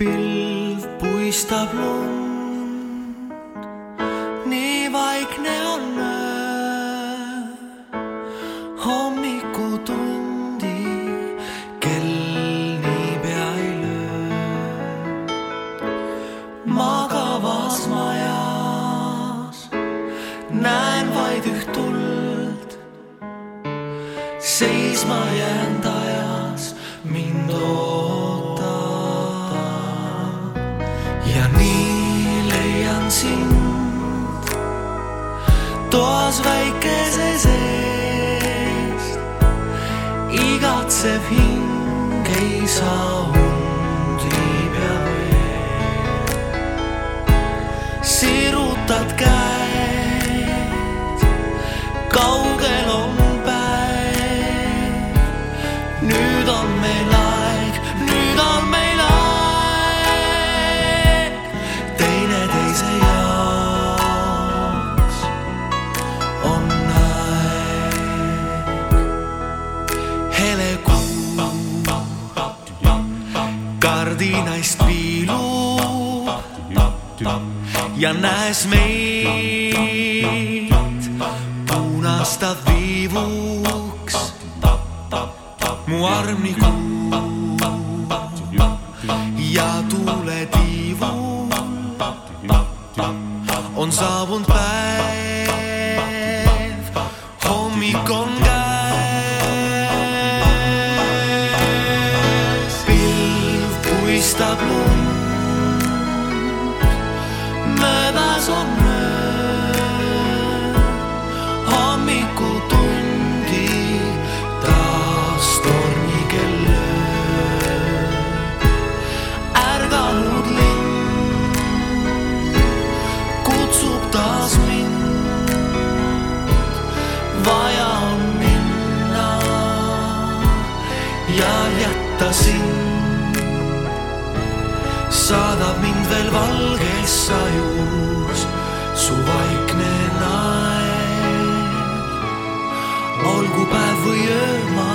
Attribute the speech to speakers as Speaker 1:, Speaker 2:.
Speaker 1: pilv puistab lund, nii vaikne on öö, hommikutundi. Kell niipea ei löö. magavas majas näen vaid üht tuld, seisma jäänud ajas mind ootab ja nii leian sind toas väikese seest. igatsev hing ei saa und viibja veel. sirutad käed, kaugel kardinaist piilub ja näes meid, punastab viivuks. Mu arm nii kuum ja tuuletiivul on saabunud puistab lund, möödas on öö, hommikutundi taas tormikell lööb. ärganud linn kutsub taas mind, vaja on minna ja jätta sind. Saadab mind veel valges sajus su vaikne naer. olgu päev või öö,